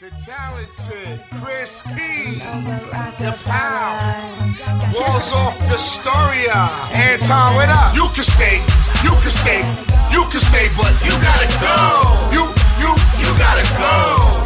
The talented Chris P. The Pow. Walls off the Storia. Anton, what up? You can stay, you can stay, you can stay, but you gotta go. You, you, you gotta go.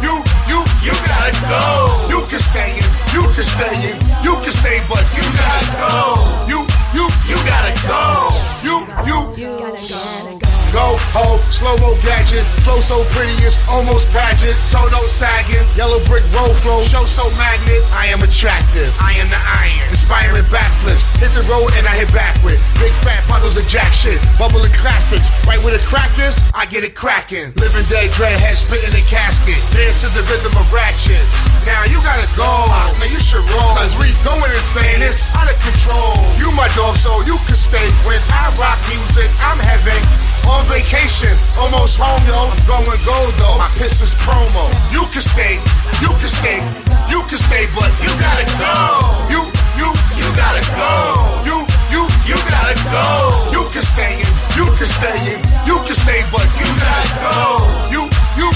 You, you, you gotta go. You can stay in, you can stay in, you can stay, but you gotta go. You, you, you gotta go. You, you, you gotta go. Go, ho, slow mo gadget, flow so pretty it's almost pageant. Toto sagging, yellow brick road flow, show so magnet. I am attractive, I am the iron, inspiring backflips. Hit the road and I hit back with big fat puddles of jack shit, bubbling classics. Right where the crack is, I get it cracking. Living day, dreadhead, spitting the casket. Dance to the rhythm of ratchets. Now you gotta go, man, you should roll. Cause we going insane, it's out of control. You my dog, so you can stay. When I rock music, I'm heaven. On vacation, almost home, yo. I'm going gold though. My Pistons promo. You can stay, you can stay, you can stay, but you gotta go. You, you, you gotta go. You, you, you gotta go. You can stay you can stay you can stay, but you gotta go. You, you,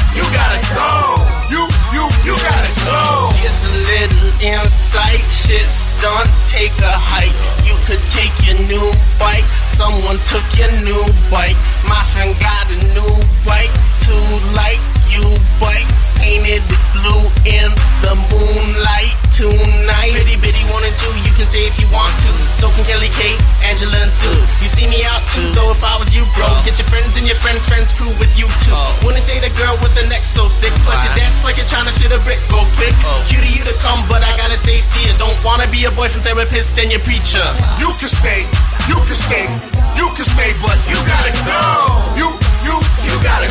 Shit's done. Take a hike. You could take your new bike. Someone took your new bike. My friend got a new bike. Too light. You bike. Painted with blue in the moonlight tonight. Bitty bitty one and two. You can say if you want to. So can Kelly Kate, Angela and Sue. You see me out too. Though if I was you, bro, get your friends and your friends' friends crew with you too. Oh. Neck so thick. Plus you dance like you're trying to shit a brick. Go quick. Cue to you to come, but I gotta say, see it. Don't wanna be a boyfriend therapist and your preacher. You can stay, you can stay, you can stay, but you gotta go. You, you, you gotta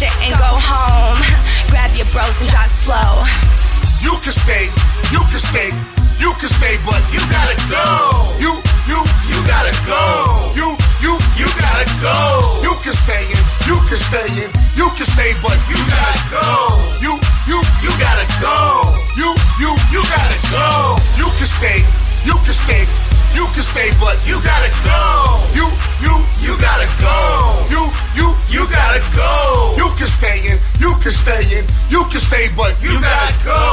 shit and go home. Grab your bros and drive slow. You can stay, you can stay, you can stay, but you gotta go. You, you, you gotta go. You, you, you gotta go. You can stay in, you can stay in, you can stay, but you gotta go. You, you, you gotta go. You, you, you gotta go. You can stay, you can stay, you can stay, but you gotta go. You, you, can stay in, you can stay in, you can stay, but you gotta go.